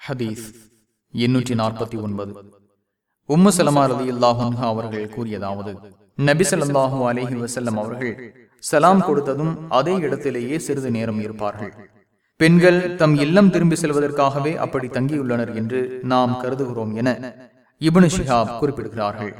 ஹதீஸ் எண்ணூற்றி நாற்பத்தி ஒன்பது. உம்மு சலமா ரதி அல்லாஹா அவர்கள் கூறியதாவது நபி ஸல்லல்லாஹு அலைஹி வஸல்லம் அவர்கள் சலாம் கொடுத்ததும் அதே இடத்திலேயே சிறிது நேரம் இருப்பார்கள். பெண்கள் தம் இல்லம் திரும்பி செல்வதற்காகவே அப்படி தங்கியுள்ளனர் என்று நாம் கருதுகிறோம் என இபனு ஷிஹாப் குறிப்பிடுகிறார்கள்.